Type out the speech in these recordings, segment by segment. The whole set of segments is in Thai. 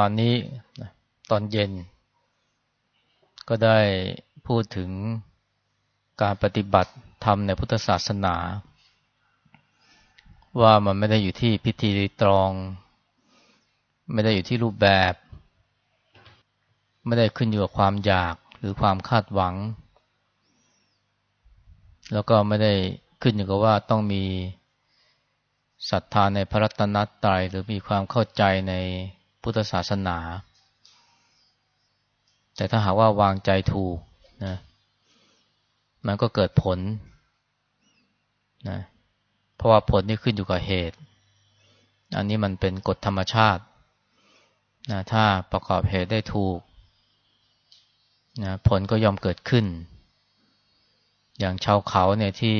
มื่อวานนี้ตอนเย็น ก็ได้พูดถึงการปฏิบัติธรรมในพุทธศาสนา ว่ามันไม่ได้อยู่ที่พิธีตรอง ไม่ได้อยู่ที่รูปแบบ ไม่ได้ขึ้นอยู่กับความอยากหรือความคาดหวัง แล้วก็ไม่ได้ขึ้นอยู่กับว่าต้องมีศรัทธาในพระรัตนตรัยหรือมีความเข้าใจใน พุทธศาสนา แต่ถ้าหากว่าวางใจถูกนะมันก็เกิดผลนะเพราะว่าผลนี่ขึ้นอยู่กับเหตุ อันนี้มันเป็นกฎธรรมชาตินะถ้าประกอบเหตุได้ถูกนะผลก็ยอมเกิดขึ้น อย่างชาวเขาเนี่ยที่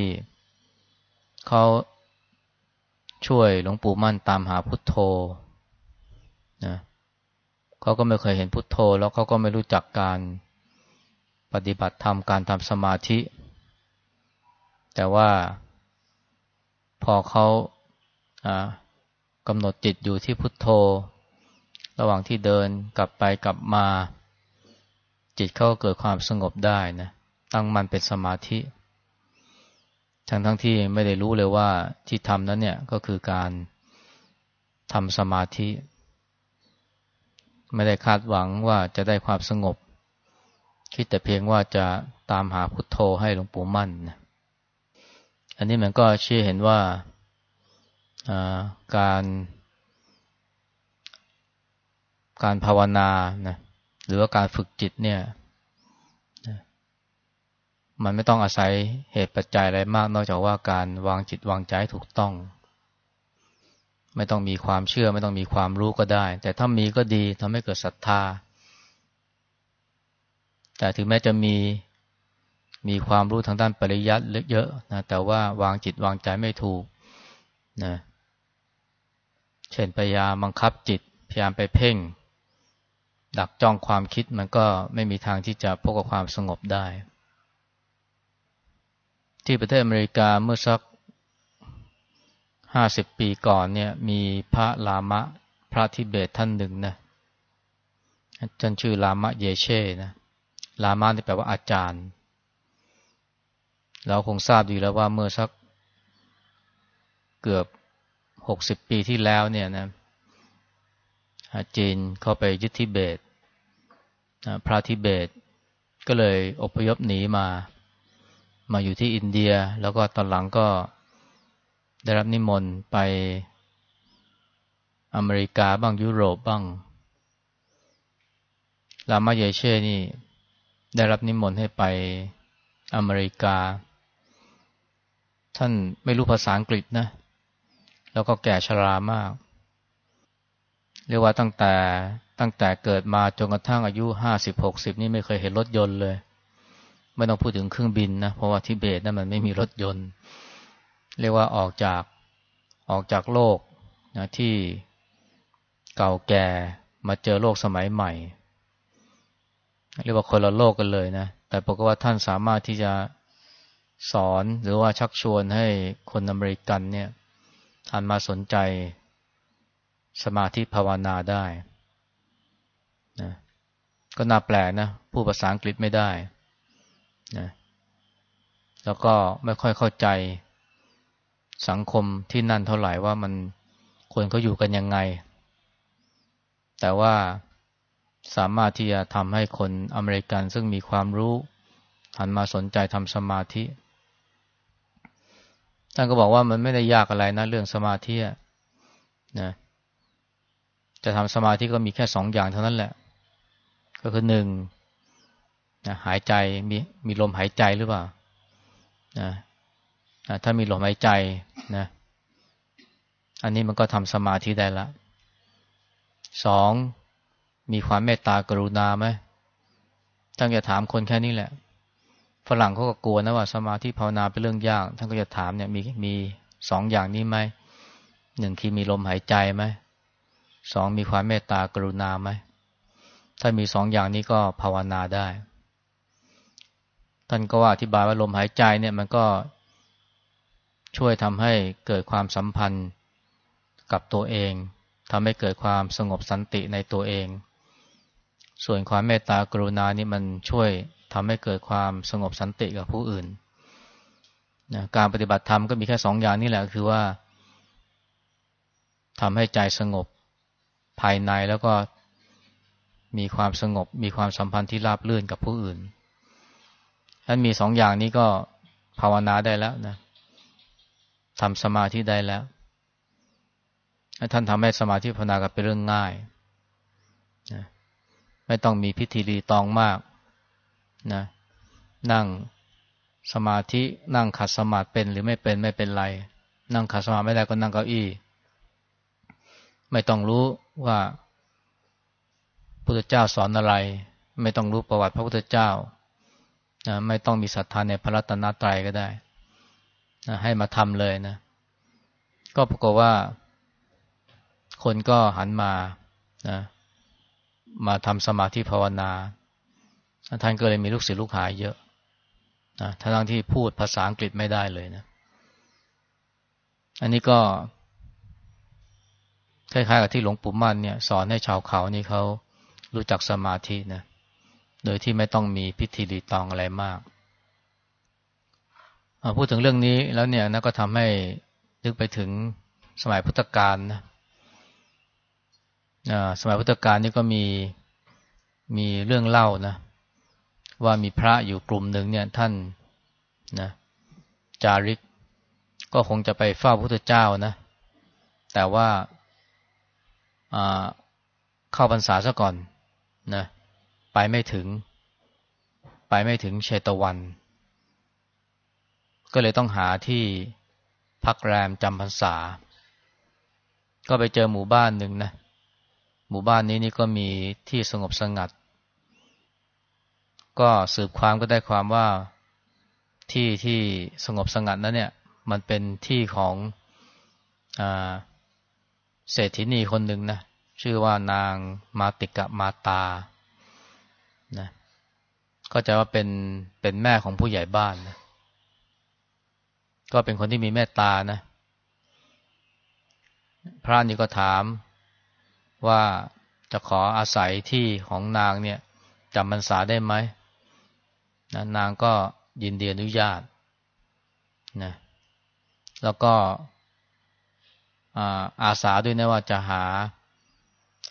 เขาช่วยหลวงปู่มั่นตามหาพุทโธ นะเขาก็ไม่เคยเห็นพุทโธ แล้วเขาก็ไม่รู้จักการปฏิบัติธรรมการทำสมาธิ แต่ว่าพอเขากำหนดจิตอยู่ที่พุทโธ ระหว่างที่เดินกลับไปกลับมา จิตเขาก็เกิดความสงบได้นะตั้งมันเป็นสมาธิ ทั้งทั้งที่ไม่ได้รู้เลยว่าที่ทำนั้นเนี่ยก็คือการทำสมาธิ ไม่ได้คาดหวังว่าจะได้ความสงบ คิดแต่เพียงว่าจะตามหาพุทโธให้หลวงปู่มั่นนะอันนี้มันก็เชื่อเห็นว่าการการภาวนานะหรือว่าการฝึกจิตเนี่ยมันไม่ต้องอาศัยเหตุปัจจัยอะไรมาก นอกจากว่าการวางจิตวางใจถูกต้อง ไม่ต้องมีความเชื่อ ไม่ต้องมีความรู้ก็ได้ แต่ถ้ามีก็ดีทำให้เกิดศรัทธา แต่ถึงแม้จะมีมีความรู้ทางด้านปริยัติเยอะนะแต่ว่าวางจิตวางใจไม่ถูกนะเช่นพยายามบังคับจิตพยายามไปเพ่ง ดักจ้องความคิดมันก็ไม่มีทางที่จะพบกับความสงบได้ ที่ประเทศอเมริกาเมื่อสัก ห้าสิบปีก่อนเนี่ย มีพระลามะ พระทิเบตท่านหนึ่งนะจนชื่อลามะเยเช่นะลามะนี่แปลว่าอาจารย์ เราคงทราบดีแล้วว่าเมื่อสักเกือบหกสิบปีที่แล้วเนี่ยนะจีนเข้าไปยึดทิเบตพระทิเบต ก็เลยอพยพหนีมา มาอยู่ที่อินเดีย แล้วก็ตอนหลังก็ ได้รับนิมนต์ไปอเมริกาบ้างยุโรปบ้างลามาเยเช่นี่ ได้รับนิมนต์ให้ไปอเมริกา ท่านไม่รู้ภาษาอังกฤษนะ แล้วก็แก่ชรามาก เรียกว่าตั้งแต่ตั้งแต่เกิดมาจนกระทั่งอายุห้าสิบหกสิบนี่ไม่เคยเห็นรถยนต์เลย ไม่ต้องพูดถึงเครื่องบินนะ เพราะว่าทิเบตนั้นมันไม่มีรถยนต์ เรียกว่าออกจากออกจากโลกนะที่เก่าแก่มาเจอโลกสมัยใหม่ เรียกว่าคนละโลกกันเลยนะ แต่ปรากฏว่าท่านสามารถที่จะสอนหรือว่าชักชวนให้คนอเมริกันเนี่ยหันมาสนใจสมาธิภาวนาได้นะก็น่าแปลกนะผู้ภาษาอังกฤษไม่ได้นะแล้วก็ไม่ค่อยเข้าใจ สังคมที่นั่นเท่าไหร่ว่ามันคนเขาอยู่กันยังไง แต่ว่าสามารถที่จะทำให้คนอเมริกันซึ่งมีความรู้หันมาสนใจทำสมาธิ ท่านก็บอกว่ามันไม่ได้ยากอะไรนะเรื่องสมาธินะจะทำสมาธิก็มีแค่สองอย่างเท่านั้นแหละ ก็คือหนึ่งนะหายใจมีมีลมหายใจหรือเปล่านะนะถ้ามีลมหายใจ นะอันนี้มันก็ทำสมาธิได้ละสองมีความเมตตากรุณาไหมท่านจะถามคนแค่นี้แหละ ฝรั่งเขาก็กลัวนะว่า สมาธิภาวนาเป็นเรื่องยาก ท่านก็จะถามเนี่ยมีมีสองอย่างนี้ไหมหนึ่งคือมีลมหายใจไหมสองมีความเมตตากรุณาไหมถ้ามีสองอย่างนี้ก็ภาวนาได้ ท่านก็ว่าอธิบายว่าลมหายใจเนี่ยมันก็ ช่วยทำให้เกิดความสัมพันธ์กับตัวเองทำให้เกิดความสงบสันติในตัวเอง ส่วนความเมตตากรุณานี่มันช่วยทำให้เกิดความสงบสันติกับผู้อื่นนะการปฏิบัติธรรมก็มีแค่สองอย่างนี่แหละคือว่าทำให้ใจสงบภายในแล้วก็มีความสงบ มีความสัมพันธ์ที่ราบรื่นกับผู้อื่นท่านมีสองอย่างนี้ก็ภาวนาได้แล้วนะ ทำสมาธิได้แล้ว ท่านทำให้สมาธิภาวนากับเป็นเรื่องง่ายนะไม่ต้องมีพิธีรีตองมากนะนั่งสมาธินั่งขัดสมาธิเป็นหรือไม่เป็นไม่เป็นไร นั่งขัดสมาธิไม่ได้ก็นั่งเก้าอี้ ไม่ต้องรู้ว่าพุทธเจ้าสอนอะไร ไม่ต้องรู้ประวัติพระพุทธเจ้านะไม่ต้องมีศรัทธาในพระรัตนตรัยก็ได้ ให้มาทำเลยนะ ก็ปรากฏว่า คนก็หันมานะมาทำสมาธิภาวนา ท่านก็เลยมีลูกศิษย์ลูกหายเยอะนะทั้งที่พูดภาษาอังกฤษไม่ได้เลยนะ อันนี้ก็ คล้ายๆกับที่หลวงปู่มั่นเนี่ย สอนให้ชาวเขานี่เขารู้จักสมาธินะ โดยที่ไม่ต้องมีพิธีรีตองอะไรมาก พูดถึงเรื่องนี้แล้วเนี่ยนะก็ทำให้นึกไปถึงสมัยพุทธกาลนะสมัยพุทธกาลนี่ก็มีมีเรื่องเล่านะ ว่ามีพระอยู่กลุ่มหนึ่งเนี่ยท่านนะจาริก ก็คงจะไปเฝ้าพระพุทธเจ้านะ แต่ว่าเข้าพรรษาซะก่อนนะไปไม่ถึง ไปไม่ถึงเชตวัน ก็เลยต้องหาที่พักแรมจำพรรษา ก็ไปเจอหมู่บ้านหนึ่งนะ หมู่บ้านนี้นี่ก็มีที่สงบสงัด ก็สืบความก็ได้ความว่าที่ที่สงบสงัดนั้นเนี่ย มันเป็นที่ของอเศรษฐินีคนหนึ่งนะชื่อว่านางมาติกะมาตานะก็จะว่าเป็นเป็นแม่ของผู้ใหญ่บ้านนะ ก็เป็นคนที่มีเมตตานะ พระนี่ก็ถามว่าจะขออาศัยที่ของนางเนี่ยจำพรรษาได้ไหมนะนางก็ยินดีอนุญาตนะแล้วก็อาสาด้วยนะว่าจะหา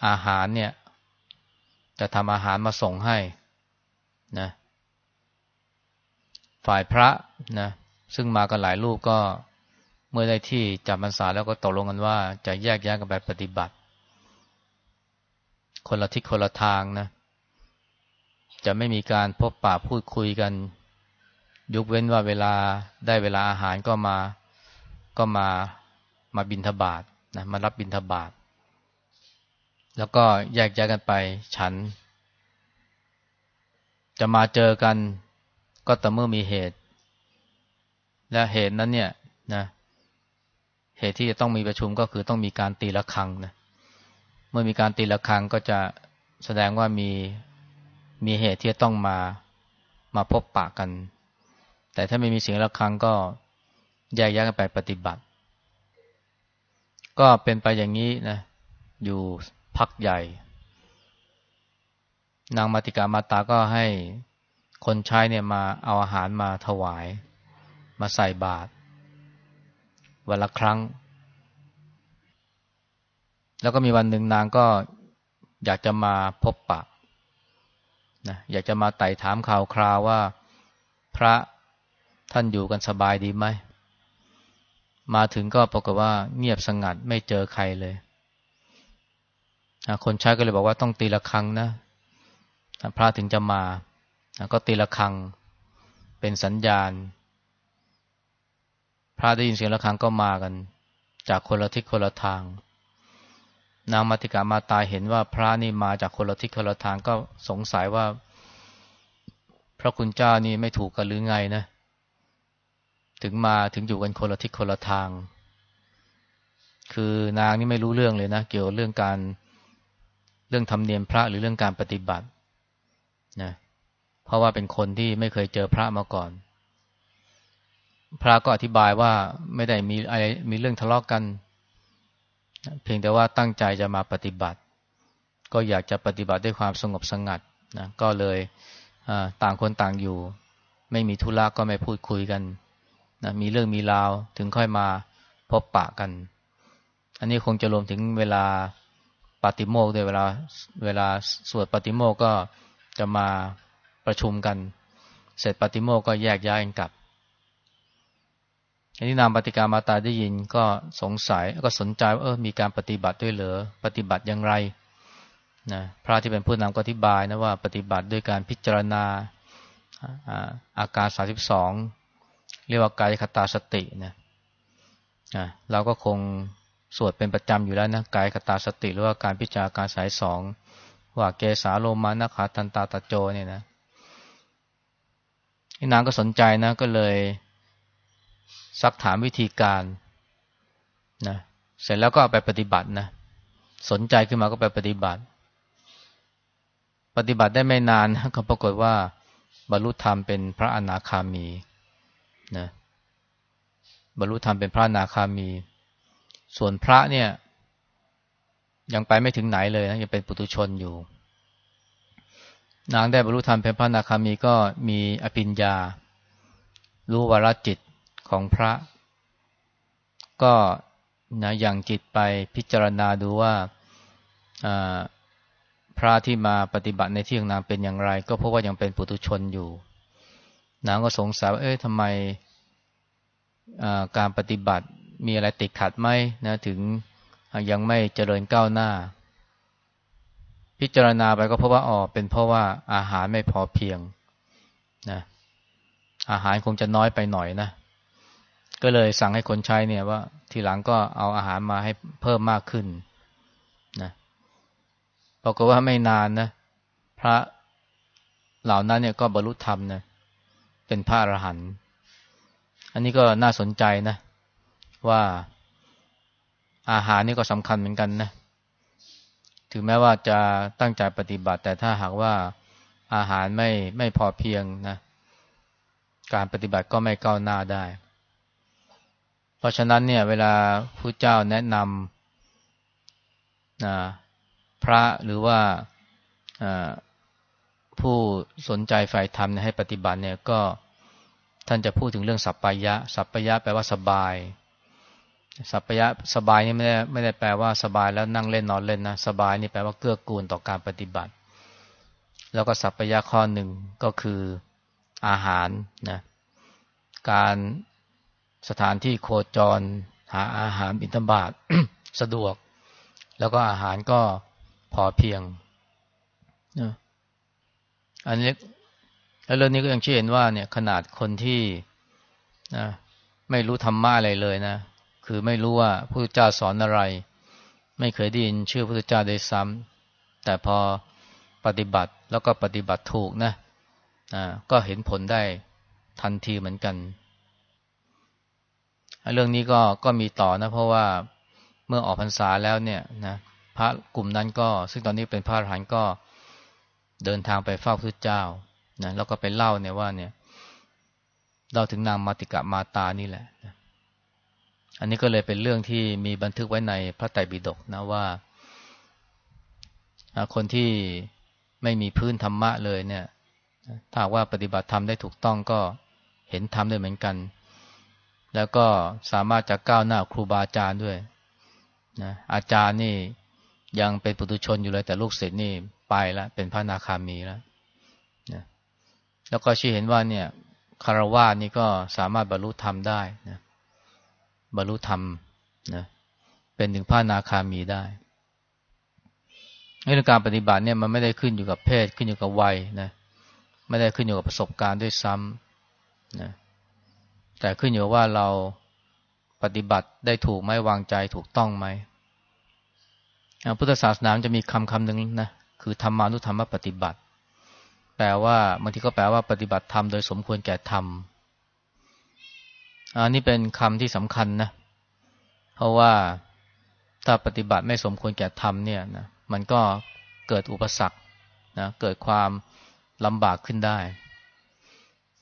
อาหารเนี่ย จะทำอาหารมาส่งให้นะฝ่ายพระนะ ซึ่งมากันหลายรูปก็เมื่อได้ที่จับพรรษาแล้วก็ตกลงกันว่า จะแยกย้ายกันไปปฏิบัติ คนละทิศคนละทางนะ จะไม่มีการพบปะพูดคุยกันยุกเว้นว่าเวลาได้เวลาอาหารก็มาก็มามาบินทบาทนะมารับบินทบาท แล้วก็แยกย้ายกันไปฉัน จะมาเจอกันก็แต่เมื่อมีเหตุ และเหตุนั้นเนี่ยนะเหตุที่จะต้องมีประชุมก็คือต้องมีการตีละคังนะเมื่อมีการตีละคังก็จะแสดงว่ามีมีเหตุที่จะต้องมามาพบปะกัน แต่ถ้าไม่มีเสียงะระฆังก็แยกย้ายกันไปปฏิบัติ ก็เป็นไปอย่างนี้นะอยู่พักใหญ่ นางมาติกามาตาก็ให้คนใช้เนี่ยมาเอาอาหารมาถวาย มาใส่บาตรวันละครั้ง แล้วก็มีวันหนึ่งนางก็อยากจะมาพบปะนะอยากจะมาไต่ถามข่าวคราวว่า พระท่านอยู่กันสบายดีไหม มาถึงก็ปรากฏว่าเงียบสงัดไม่เจอใครเลยคนใช้ก็เลยบอกว่าต้องตีละครังนะพระถึงจะมา ก็ตีละครังเป็นสัญญาณ พระได้ยินเสียงละครังก็มากัน จากคนละทิศคนละทาง นางมาติกามาตายเห็นว่าพระนี่มาจากคนละทิศคนละทางก็สงสัยว่า พระคุณเจ้านี่ไม่ถูกกันหรือไงนะ ถึงมาถึงอยู่กันคนละทิศคนละทาง คือนางนี่ไม่รู้เรื่องเลยนะ เกี่ยวเรื่องการเรื่องธรรมเนียมพระหรือเรื่องการปฏิบัตินะเพราะว่าเป็นคนที่ไม่เคยเจอพระมาก่อน พระก็อธิบายว่าไม่ได้มีอะไรมีเรื่องทะเลาะกกัน เพียงแต่ว่าตั้งใจจะมาปฏิบัติ ก็อยากจะปฏิบัติด้วยความสงบสงัดนะก็เลยต่างคนต่างอยู่ ไม่มีธุระก็ไม่พูดคุยกันนะมีเรื่องมีราวถึงค่อยมาพบปะกัน อันนี้คงจะรวมถึงเวลาปฏิโมกด้วยเวลาเวลาสวดปฏิโมกก็จะมาประชุมกัน เสร็จปฏิโมกก็แยกย้ายกันกลับ อันนี้นามปฏิกามาตาได้ยินก็สงสัยก็สนใจว่าเออมีการปฏิบัติด้วยเหรอปฏิบัติอย่างไรนะพระที่เป็นผู้นำก็อธิบายนะว่าปฏิบัติด้วยการพิจารณาอาการสาสิบสองเรียกว่ากายคตาสตินะเราก็คงสวดเป็นประจำอยู่แล้วนะกายคตาสติหรือว่าการพิจารณาการสายสองว่าเกสาโลมานาขาตันตาตะโจเนี่ยนะนางก็สนใจนะก็เลย ซักถามวิธีการนะเสร็จแล้วก็ไปปฏิบัตินะ สนใจขึ้นมาก็ไปปฏิบัติ ปฏิบัติได้ไม่นานก็ปรากฏว่า บรรลุธรรมเป็นพระอนาคามีนะบรรลุธรรมเป็นพระอนาคามี ส่วนพระเนี่ย ยังไปไม่ถึงไหนเลยนะยังเป็นปุถุชนอยู่ นางได้บรรลุธรรมเป็นพระอนาคามีก็มีอภิญญารู้วรจิต ของพระ ก็นะอย่างจิตไปพิจารณาดูว่าพระที่มาปฏิบัติในที่ของนางเป็นอย่างไร ก็เพราะว่ายังเป็นปุถุชนอยู่นางก็สงสัยว่าเอ๊ะทำไมการปฏิบัติมีอะไรติดขัดไหมนะถึงยังไม่เจริญก้าวหน้า พิจารณาไปก็เพราะว่าอ๋อเป็นเพราะว่าอาหารไม่พอเพียงนะอาหารคงจะน้อยไปหน่อยนะ ก็เลยสั่งให้คนใช้เนี่ยว่า ทีหลังก็เอาอาหารมาให้เพิ่มมากขึ้นนะปรากฏว่าไม่นานนะ พระเหล่านั้นเนี่ยก็บรรลุธรรมนะเป็นพระอรหันต์อันนี้ก็น่าสนใจนะ ว่าอาหารนี่ก็สำคัญเหมือนกันนะถึงแม้ว่าจะตั้งใจปฏิบัติ แต่ถ้าหากว่าอาหารไม่ไม่พอเพียงนะ การปฏิบัติก็ไม่ก้าวหน้าได้ เพราะฉะนั้นเนี่ยเวลาพระเจ้าแนะนำนะพระหรือว่าผู้สนใจฝ่ายธรรมให้ปฏิบัติเนี่ยก็ท่านจะพูดถึงเรื่องสัพพยะ สัพพยะแปลว่าสบาย สัพพยะสบายนี่ไม่ได้ไม่ได้แปลว่าสบายแล้วนั่งเล่นนอนเล่นนะ สบายนี่แปลว่าเกื้อกูลต่อการปฏิบัติ แล้วก็สัพพยะข้อหนึ่งก็คืออาหารนะ การ สถานที่โคจร หาอาหารบิณฑบาตสะดวก แล้วก็อาหารก็พอเพียงนะอันนี้แล้วเรื่องนี้ก็ยังเชื่อเห็นว่าเนี่ยขนาดคนที่นะไม่รู้ธรรมะอะไรเลยนะ คือไม่รู้ว่าพระเจ้าสอนอะไร ไม่เคยได้ยินชื่อพระเจ้าได้ซ้ำแต่พอปฏิบัติแล้วก็ปฏิบัติถูกนะอ่าก็เห็นผลได้ทันทีเหมือนกัน เรื่องนี้ก็ก็มีต่อนะ เพราะว่าเมื่อออกพรรษาแล้วเนี่ยนะพระกลุ่มนั้นก็ ซึ่งตอนนี้เป็นพระอรหันต์ก็เดินทางไปเฝ้าพระเจ้านะแล้วก็ไปเล่าเนี่ยว่าเนี่ยเล่าถึงนางมาติกะมาตานี่แหละนะอันนี้ก็เลยเป็นเรื่องที่มีบันทึกไว้ในพระไตรปิฎกนะว่า คนที่ไม่มีพื้นธรรมะเลยเนี่ย ถ้าว่าปฏิบัติธรรมได้ถูกต้องก็เห็นธรรมด้วยเหมือนกัน แล้วก็สามารถจะก้าวหน้าครูบาอาจารย์ด้วยนะอาจารย์นี่ยังเป็นปุถุชนอยู่เลยแต่ลูกศิษย์นี่ไปแล้วเป็นพระนาคามีแล้วนะแล้วก็ชี้เห็นว่าเนี่ยคารวะนี่ก็สามารถบรรลุธรรมได้นะบรรลุธรรมนะเป็นถึงพระนาคามีได้เรื่องการปฏิบัติเนี่ยมันไม่ได้ขึ้นอยู่กับเพศขึ้นอยู่กับวัยนะไม่ได้ขึ้นอยู่กับประสบการณ์ด้วยซ้ำนะ แต่ขึ้นอยู่ว่าเราปฏิบัติได้ถูกไหมวางใจถูกต้องไหมพุทธศาสนาจะมีคำคำหนึ่งนะคือธรรมานุธรรมปฏิบัติ แปลว่าบางทีก็แปลว่าปฏิบัติธรรมโดยสมควรแก่ธรรมอันนี้เป็นคำที่สำคัญนะ เพราะว่าถ้าปฏิบัติไม่สมควรแก่ธรรมเนี่ยนะมันก็เกิดอุปสรรคนะเกิดความลำบากขึ้นได้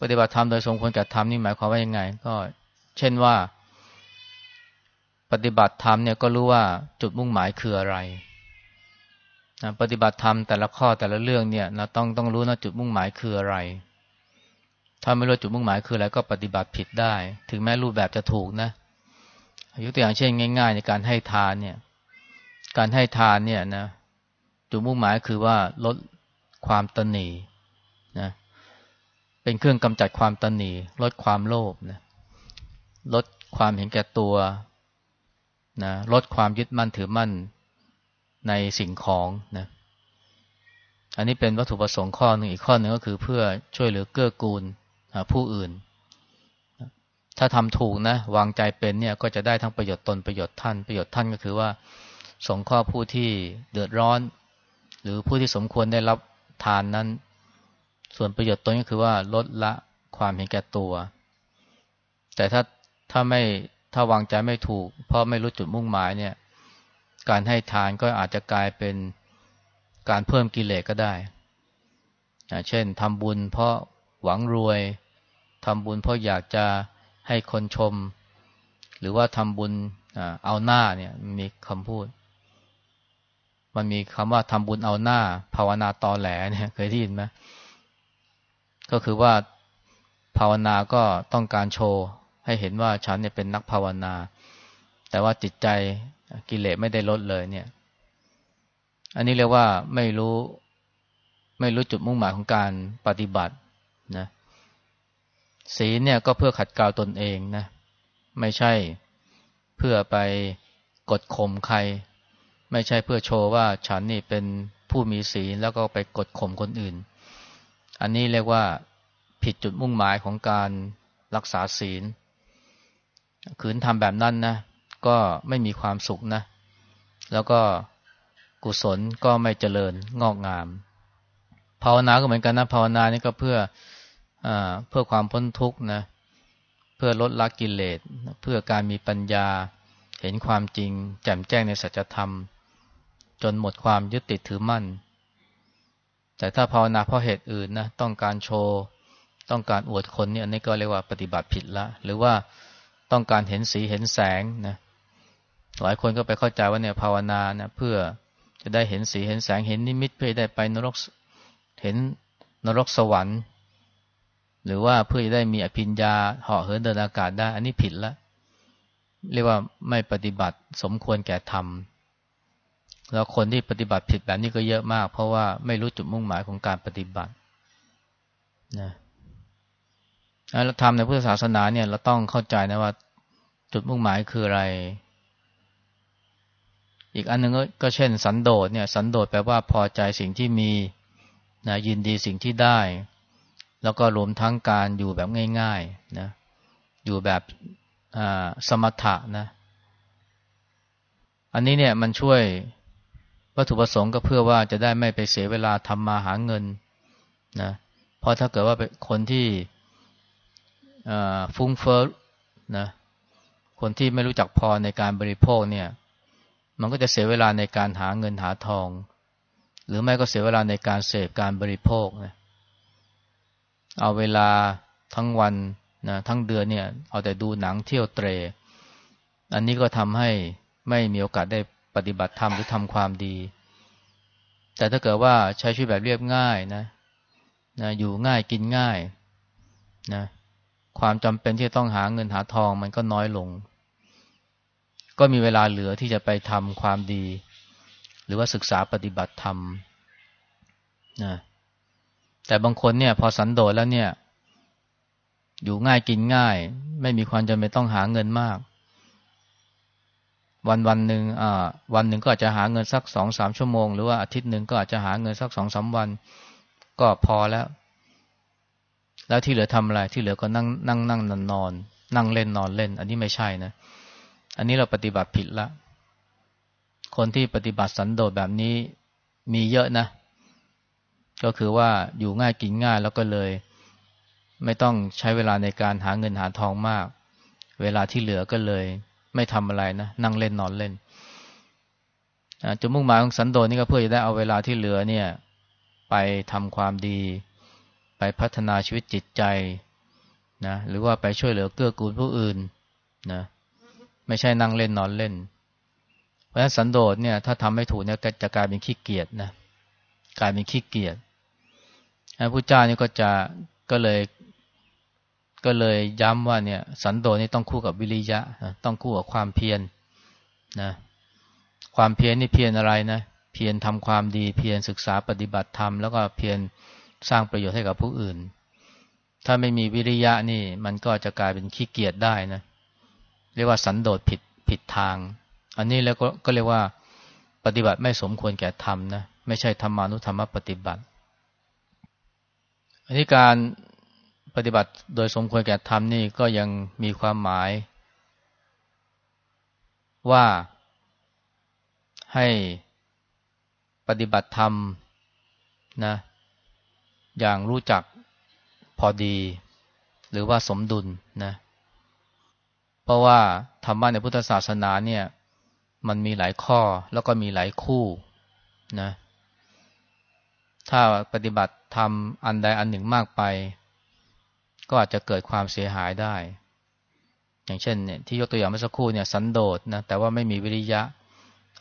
ปฏิบัติธรรมโดยสมควรแก่ธรรมนี่หมายความว่ายังไง ก็ เช่นว่า ปฏิบัติธรรมเนี่ยก็รู้ว่าจุดมุ่งหมายคืออะไรนะปฏิบัติธรรมแต่ละข้อแต่ละเรื่องเนี่ยนะต้องต้องรู้นะจุดมุ่งหมายคืออะไร ถ้าไม่รู้จุดมุ่งหมายคืออะไรก็ปฏิบัติผิดได้ ถึงแม้รูปแบบจะถูกนะยกตัวอย่างเช่นง่าย ๆ ในการให้ทานเนี่ย การให้ทานเนี่ยนะจุดมุ่งหมายคือว่าลดความตนีนะ เป็นเครื่องกำจัดความตนีลดความโลภนะลดความเห็นแก่ตัวนะลดความยึดมั่นถือมั่นในสิ่งของนะอันนี้เป็นวัตถุประสงค์ข้อหนึ่งอีกข้อหนึ่งก็คือเพื่อช่วยเหลือเกื้อกูลผู้อื่น ถ้าทำถูกนะวางใจเป็นเนี่ยก็จะได้ทั้งประโยชน์ตนประโยชน์ท่านประโยชน์ท่านก็คือว่า สงข้อผู้ที่เดือดร้อน หรือผู้ที่สมควรได้รับทานนั้น ส่วนประโยชน์ตนก็คือว่าลดละความเห็นแก่ตัว แต่ถ้าถ้าไม่ถ้าวางใจไม่ถูก เพราะไม่รู้จุดมุ่งหมายเนี่ย การให้ทานก็อาจจะกลายเป็นการเพิ่มกิเลสก็ได้ เช่นทำบุญเพราะหวังรวยทำบุญเพราะอยากจะให้คนชม หรือว่าทำบุญเอาหน้าเนี่ยมีคำพูด มันมีคำว่าทำบุญเอาหน้า ภาวนาตอแหลเนี่ยเคยได้ยินไหม ก็คือว่าภาวนาก็ต้องการโชว์ ให้เห็นว่าฉันเนี่ยเป็นนักภาวนา แต่ว่าจิตใจกิเลสไม่ได้ลดเลยเนี่ย อันนี้เรียกว่าไม่รู้ไม่รู้จุดมุ่งหมายของการปฏิบัตินะศีลเนี่ยก็เพื่อขัดเกลาตนเองนะ ไม่ใช่เพื่อไปกดข่มใคร ไม่ใช่เพื่อโชว์ว่าฉันนี่เป็นผู้มีศีลแล้วก็ไปกดข่มคนอื่น อันนี้เรียกว่าผิดจุดมุ่งหมายของการรักษาศีล ขืนทำแบบนั้นนะ ก็ไม่มีความสุขนะ แล้วก็กุศลก็ไม่เจริญงอกงาม ภาวนาก็เหมือนกันนะ ภาวนานี่ก็เพื่ออเพื่อความพ้นทุกข์นะ เพื่อลดละกิเลส เพื่อการมีปัญญา เห็นความจริง แจ่มแจ้งในสัจธรรม จนหมดความยึดติดถือมั่น แต่ถ้าภาวนาเพราะเหตุอื่นนะต้องการโชว์ ต้องการอวดคนเนี่ยนี่ก็เรียกว่าปฏิบัติผิดละ หรือว่าต้องการเห็นสีเห็นแสงนะหลายคนก็ไปเข้าใจว่าเนี่ยภาวนานะเพื่อจะได้เห็นสีเห็นแสงเห็นนิมิตเพื่อได้ไปนรกเห็นนรกสวรรค์ หรือว่าเพื่อจะได้มีอภิญญาเหาะเหินเดินอากาศได้ อันนี้ผิดละเรียกว่าไม่ปฏิบัติสมควรแก่ธรรม แล้วคนที่ปฏิบัติผิดแบบนี้ก็เยอะมาก เพราะว่าไม่รู้จุดมุ่งหมายของการปฏิบัตินะเราทำในพุทธศาสนาเนี่ย เราต้องเข้าใจนะว่าจุดมุ่งหมายคืออะไร อีกอันหนึ่งก็เช่น สันโดษเนี่ย สันโดษแปลว่าพอใจสิ่งที่มีนะยินดีสิ่งที่ได้ แล้วก็รวมทั้งการอยู่แบบง่ายๆนะอยู่แบบสมถะนะ อันนี้เนี่ยมันช่วย วัตถุประสงค์ก็เพื่อว่าจะได้ไม่ไปเสียเวลาทำมาหาเงินนะเพราะถ้าเกิดว่าเป็นคนที่ฟุ้งเฟ้อนะคนที่ไม่รู้จักพอในการบริโภคเนี่ย มันก็จะเสียเวลาในการหาเงินหาทอง หรือไม่ก็เสียเวลาในการเสพการบริโภคนะเอาเวลาทั้งวันนะทั้งเดือนเนี่ย เอาแต่ดูหนังเที่ยวเตร อันนี้ก็ทำให้ไม่มีโอกาสได้ ปฏิบัติธรรมหรือทำความดี แต่ถ้าเกิดว่าใช้ชีวิตแบบเรียบง่ายนะนะอยู่ง่ายกินง่ายนะความจำเป็นที่จะต้องหาเงินหาทองมันก็น้อยลง ก็มีเวลาเหลือที่จะไปทำความดี หรือว่าศึกษาปฏิบัติธรรมนะแต่บางคนเนี่ย พอสันโดษแล้วเนี่ย อยู่ง่ายกินง่าย ไม่มีความจำเป็นต้องหาเงินมาก วันวันหนึ่งอ่าวันหนึ่งก็อาจจะหาเงินสักสองสามชั่วโมง หรือว่าอาทิตย์หนึ่งก็อาจจะหาเงินสักสองสาวัน ก็พอแล้ว แล้วที่เหลือทำอะไรที่เหลือก็นั่งนั่งนั่งนอนนอนนั่งเล่นนอนเล่น อันนี้ไม่ใช่นะ อันนี้เราปฏิบัติผิดละคนที่ปฏิบัติสันโดษแบบนี้มีเยอะนะ ก็คือว่าอยู่ง่ายกินง่ายแล้วก็เลย ไม่ต้องใช้เวลาในการหาเงินหาทองมาก เวลาที่เหลือก็เลย ไม่ทำอะไรนะนั่งเล่นนอนเล่นจุดมุ่งหมายของสันโดษนี่ก็เพื่อจะได้เอาเวลาที่เหลือเนี่ย ไปทำความดี ไปพัฒนาชีวิตจิตใจนะหรือว่าไปช่วยเหลือเกื้อกูลผู้อื่นนะไม่ใช่นั่งเล่นนอนเล่น เพราะฉะนั้นสันโดษเนี่ย ถ้าทำไม่ถูกเนี่ยจะกลายเป็นขี้เกียจนะกลายเป็นขี้เกียจพระพุทธเจ้านี่ก็จะก็เลย ก็เลยย้ำว่าเนี่ย สันโดษนี่ต้องคู่กับวิริยะต้องคู่กับความเพียรนะความเพียรนี่เพียรอะไรนะเพียรทำความดีเพียรศึกษาปฏิบัติธรรมแล้วก็เพียรสร้างประโยชน์ให้กับผู้อื่น ถ้าไม่มีวิริยะนี่ มันก็จะกลายเป็นขี้เกียจได้นะเรียกว่าสันโดษผิดผิดทาง อันนี้แล้วก็ก็เรียกว่าปฏิบัติไม่สมควรแก่ธรรมนะไม่ใช่ธรรมานุธรรมปฏิบัติ อันนี้การ ปฏิบัติโดยสมควรแก่ธรรมนี่ก็ยังมีความหมาย ว่าให้ปฏิบัติธรรมนะ อย่างรู้จักพอดี หรือว่าสมดุลนะเพราะว่าธรรมะในพุทธศาสนาเนี่ย มันมีหลายข้อแล้วก็มีหลายคู่นะถ้าปฏิบัติธรรมอันใดอันหนึ่งมากไป ก็อาจจะเกิดความเสียหายได้ อย่างเช่นเนี่ยที่ยกตัวอย่างเมื่อสักครู่เนี่ยสันโดษนะแต่ว่าไม่มีวิริยะ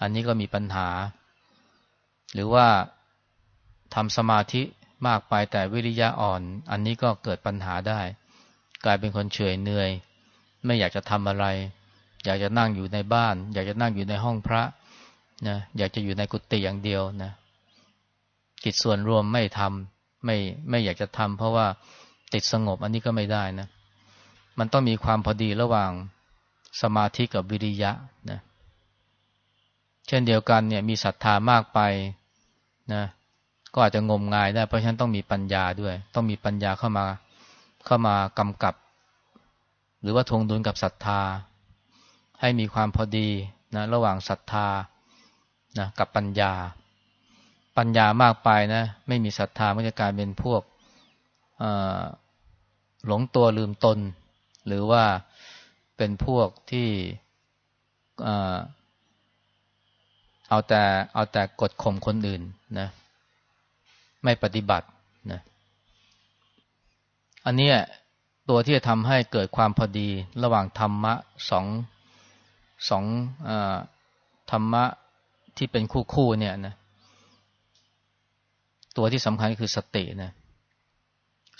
อันนี้ก็มีปัญหา หรือว่าทำสมาธิมากไปแต่วิริยะอ่อน อันนี้ก็เกิดปัญหาได้ กลายเป็นคนเฉยเหนื่อย ไม่อยากจะทำอะไร อยากจะนั่งอยู่ในบ้าน อยากจะนั่งอยู่ในห้องพระนะอยากจะอยู่ในกุฏิอย่างเดียวนะกิจส่วนรวมไม่ทำไม่ไม่อยากจะทำเพราะว่า ติดสงบอันนี้ก็ไม่ได้นะ มันต้องมีความพอดีระหว่างสมาธิกับวิริยะนะเช่นเดียวกันเนี่ยมีศรัทธามากไปนะก็อาจจะงมงายได้ เพราะฉะนั้นต้องมีปัญญาด้วย ต้องมีปัญญาเข้ามาเข้ามากำกับ หรือว่าทวงดุลกับศรัทธา ให้มีความพอดีนะระหว่างศรัทธานะกับปัญญา ปัญญามากไปนะ ไม่มีศรัทธามันจะกลายเป็นพวก หลงตัวลืมตน หรือว่าเป็นพวกที่เอาแต่เอาแต่กดข่มคนอื่นนะไม่ปฏิบัตินะอันนี้ตัวที่จะทำให้เกิดความพอดีระหว่างธรรมะสองสองอธรรมะที่เป็นคู่คู่เนี่ยนะตัวที่สำคัญคือสตินะ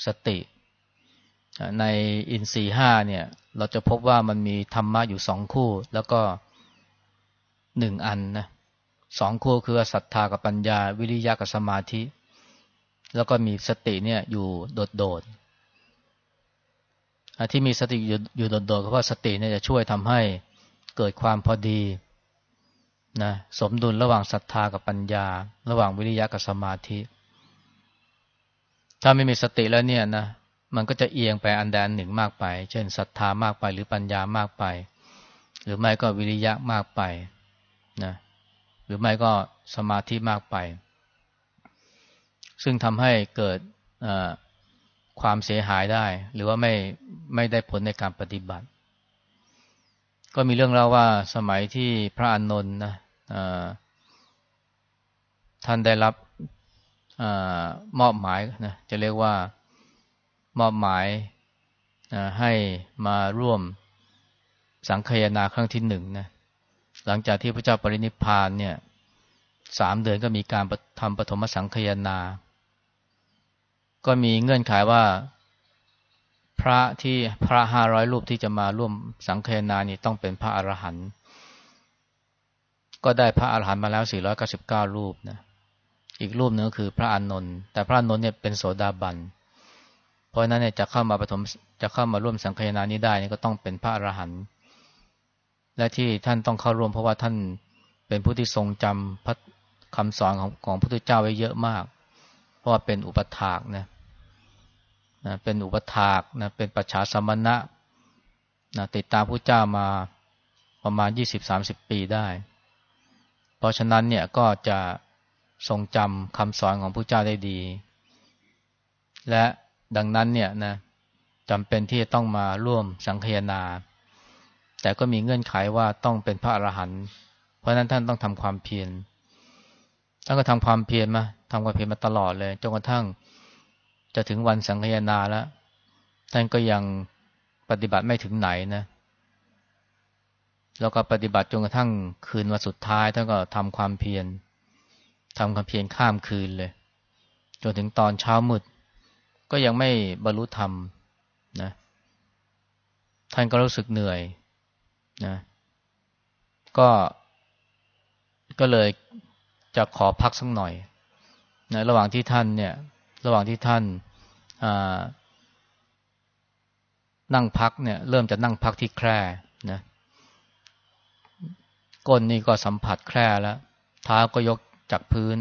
สติ ในอินทรีห้าเนี่ย เราจะพบว่ามันมีธรรมะอยู่สองคู่ แล้วก็หนึ่งอันนะสองคู่คือศรัทธากับปัญญา วิริยะกับสมาธิ แล้วก็มีสติเนี่ยอยู่โดดๆที่มีสติอยู่โดดๆเพราะสติเนี่ยจะช่วยทำให้เกิดความพอดีนะสมดุลระหว่างศรัทธากับปัญญา ระหว่างวิริยะกับสมาธิ ถ้าไม่มีสติแล้วเนี่ยนะมันก็จะเอียงไปอันใดอันหนึ่งมากไป เช่นศรัทธามากไปหรือปัญญามากไป หรือไม่ก็วิริยะมากไปนะหรือไม่ก็สมาธิมากไป ซึ่งทำให้เกิดความเสียหายได้ หรือว่าไม่ไม่ได้ผลในการปฏิบัติ ก็มีเรื่องเล่าว่าสมัยที่พระอานนท์นะท่านได้รับ มอบหมายนะจะเรียกว่ามอบหมายให้มาร่วมสังคยนาครั้งที่หนึ่งนะหลังจากที่พระเจ้าปรินิพานเนี่ยสามเดือนก็มีการทำปฐมสังคยนา ก็มีเงื่อนไขว่าพระที่พระห้าร้อยรูปที่จะมาร่วมสังคยนานี่ต้องเป็นพระอรหันต์ก็ได้พระอรหันต์มาแล้วสี่ร้อยเก้าสิบเก้ารูปนะ อีกรูปนึงก็คือพระอานนท์แต่พระอานนท์เนี่ยเป็นโสดาบันเพราะนั้นเนี่ยจะเข้ามาปฐมจะเข้ามาร่วมสังคยนานี้ได้นี่ก็ต้องเป็นพระอรหันต์และที่ท่านต้องเข้าร่วมเพราะว่าท่านเป็นผู้ที่ทรงจำพระคำสอนของของพระพุทธเจ้าไว้เยอะมาก เพราะว่าเป็นอุปถากนะนะเป็นอุปถากนะเป็นปัจฉาสมณะนะติดตามพระเจ้ามาประมาณยี่สิบสามสิบปีได้ เพราะฉะนั้นเนี่ยก็จะ ทรงจำคำสอนของพระเจ้าได้ดี และดังนั้นเนี่ยนะจำเป็นที่จะต้องมาร่วมสังคยนา แต่ก็มีเงื่อนไขว่าต้องเป็นพระอรหันต์เพราะนั้นท่านต้องทำความเพียรท่านก็ทำความเพียรมาทำความเพียรมาตลอดเลยจนกระทั่งจะถึงวันสังฆยนาแล้ว ท่านก็ยังปฏิบัติไม่ถึงไหนนะแล้วก็ปฏิบัติจนกระทั่งคืนวันสุดท้ายท่านก็ทำความเพียร ทำความเพียรข้ามคืนเลย จนถึงตอนเช้ามืด ก็ยังไม่บรรลุธรรมนะท่านก็รู้สึกเหนื่อยนะก็ก็เลยจะขอพักสักหน่อยนะระหว่างที่ท่านเนี่ย ระหว่างที่ท่านนั่งพักเนี่ย เริ่มจะนั่งพักที่แคร่นะก้นนี่ก็สัมผัสแคร่แล้วเท้าก็ยก จากพื้น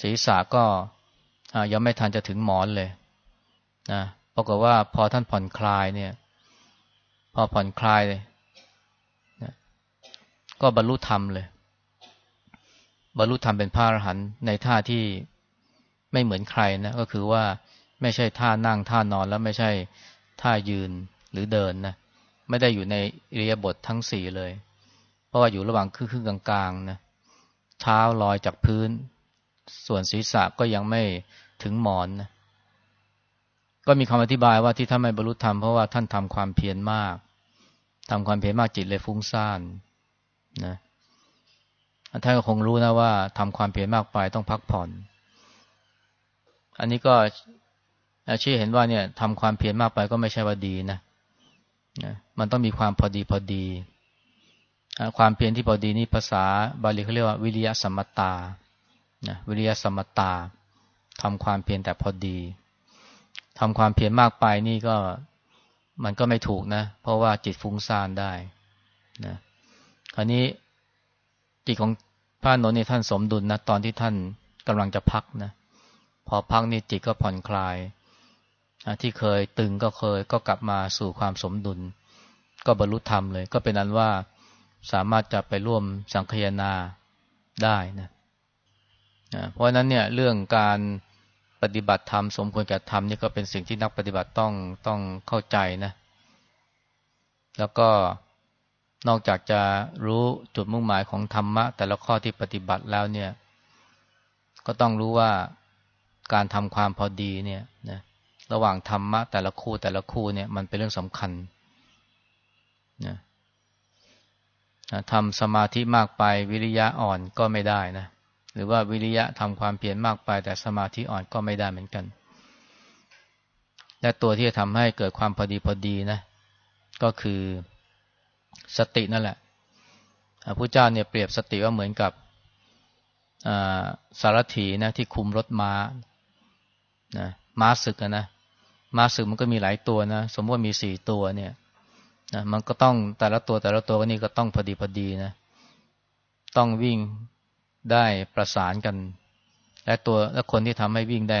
ศีรษะก็ยังไม่ทันจะถึงหมอนเลยนะปรากฏว่าพอท่านผ่อนคลายเนี่ย พอผ่อนคลายเลยนะก็บรรลุธรรมเลย บรรลุธรรมเป็นพระอรหันต์ในท่าที่ไม่เหมือนใครนะ ก็คือว่าไม่ใช่ท่านั่งท่านอนแล้วไม่ใช่ท่ายืนหรือเดินนะไม่ได้อยู่ในอิริยบททั้งสี่เลย เพราะว่าอยู่ระหว่างครึ่งๆกลางๆนะ เท้าลอยจากพื้น ส่วนศีรษะก็ยังไม่ถึงหมอนนะก็มีคำอธิบายว่าที่ท่านไม่บรรลุธรรมเพราะว่าท่านทำความเพียรมากทำความเพียรมากจิตเลยฟุ้งซ่านนะท่านก็คงรู้นะว่าทำความเพียรมากไปต้องพักผ่อน อันนี้ก็ชี้เห็นว่าเนี่ยทำความเพียรมากไปก็ไม่ใช่ว่าดีนะนะมันต้องมีความพอดีพอดี ความเพียรที่พอดีนี่ภาษาบาลีเขาเรียกว่าวิริยสมตานะวิริยสมตาทำความเพียรแต่พอดีทำความเพียรมากไปนี่ก็มันก็ไม่ถูกนะ เพราะว่าจิตฟุ้งซ่านได้นะคราวนี้จิตของพระนนท์นี่ท่านสมดุลนะตอนที่ท่านกำลังจะพักนะพอพักนี่จิตก็ผ่อนคลายที่เคยตึงก็เคยก็กลับมาสู่ความสมดุล ก็บรรลุธรรมเลย ก็เป็นนั้นว่า สามารถจะไปร่วมสังคยนาได้นะเพราะนั้นเนี่ยเรื่องการปฏิบัติธรรมสมควรแก่ธรรมนี่ก็เป็นสิ่งที่นักปฏิบัติต้องต้องเข้าใจนะ แล้วก็นอกจากจะรู้จุดมุ่งหมายของธรรมะ แต่ละข้อที่ปฏิบัติแล้วเนี่ย ก็ต้องรู้ว่าการทำความพอดีเนี่ยนะระหว่างธรรมะแต่ละคู่แต่ละคู่เนี่ยมันเป็นเรื่องสำคัญนะ ทำสมาธิมากไปวิริยะอ่อนก็ไม่ได้นะหรือว่าวิริยะทำความเพียรมากไป แต่สมาธิอ่อนก็ไม่ได้เหมือนกัน และตัวที่จะทำให้เกิดความพอดีพอดีนะ ก็คือสตินั่นแหละพระพุทธเจ้าเนี่ยเปรียบสติว่าเหมือนกับสารถีนะที่คุมรถม้านะม้าศึกนะม้าศึกมันก็มีหลายตัวนะ สมมติว่ามีสี่ตัวเนี่ย นะมันก็ต้องแต่ละตัวแต่ละตัวก็นี่ก็ต้องพอดีพอดีนะ ต้องวิ่งได้ประสานกัน และตัวและคนที่ทำให้วิ่งได้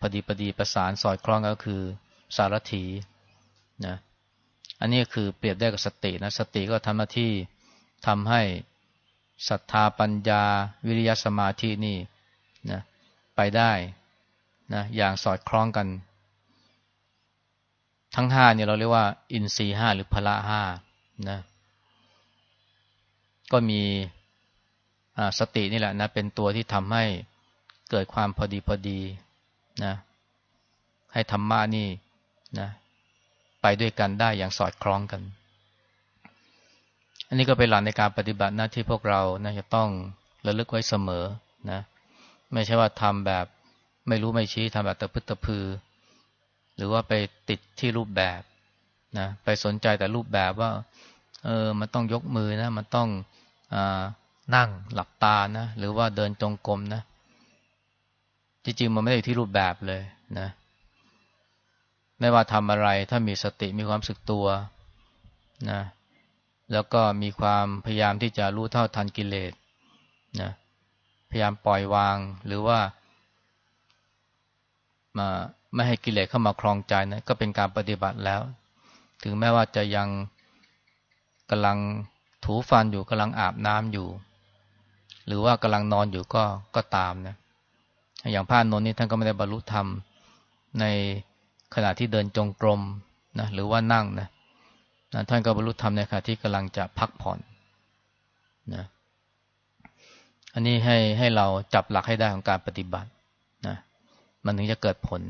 พอดีพอดีประสานสอดคล้องก็คือสารถีนะอันนี้คือเปรียบได้กับสตินะสติก็ทำหน้าที่ทำให้ศรัทธาปัญญา วิริยะสมาธินี่นะไปได้นะอย่างสอดคล้องกัน ทั้งห้าเนี่ยเราเรียกว่า อินทรีห้าหรือพละห้านะก็มีสตินี่แหละนะเป็นตัวที่ทำให้เกิดความพอดีพอดีนะให้ธรรมะนี่นะไปด้วยกันได้อย่างสอดคล้องกัน อันนี้ก็เป็นหลักในการปฏิบัติหน้าที่พวกเรานะจะต้องระลึกไว้เสมอนะไม่ใช่ว่าทำแบบไม่รู้ไม่ชี้ทำแบบตะพึตะพือ หรือว่าไปติดที่รูปแบบนะไปสนใจแต่รูปแบบว่า เออมันต้องยกมือนะ มันต้องอนั่งหลับตานะหรือว่าเดินจงกรมนะ จริงๆมันไม่ได้อยู่ที่รูปแบบเลยนะ ไม่ว่าทำอะไรถ้ามีสติมีความสึกตัวนะแล้วก็มีความพยายามที่จะรู้เท่าทันกิเลสนะพยายามปล่อยวางหรือว่ามา ไม่ให้กิเลสเข้ามาคลองใจนะก็เป็นการปฏิบัติแล้ว ถึงแม้ว่าจะยังกำลังถูฟันอยู่กำลังอาบน้ำอยู่ หรือว่ากำลังนอนอยู่ก็ก็ตามนะอย่างพระนนท์นี่ท่านก็ไม่ได้บรรลุธรรมในขณะที่เดินจงกรมนะหรือว่านั่งนะนะท่านก็บรรลุธรรมในขณะที่กำลังจะพักผ่อนนะอันนี้ให้ให้เราจับหลักให้ได้ของการปฏิบัตินะมันถึงจะเกิดผล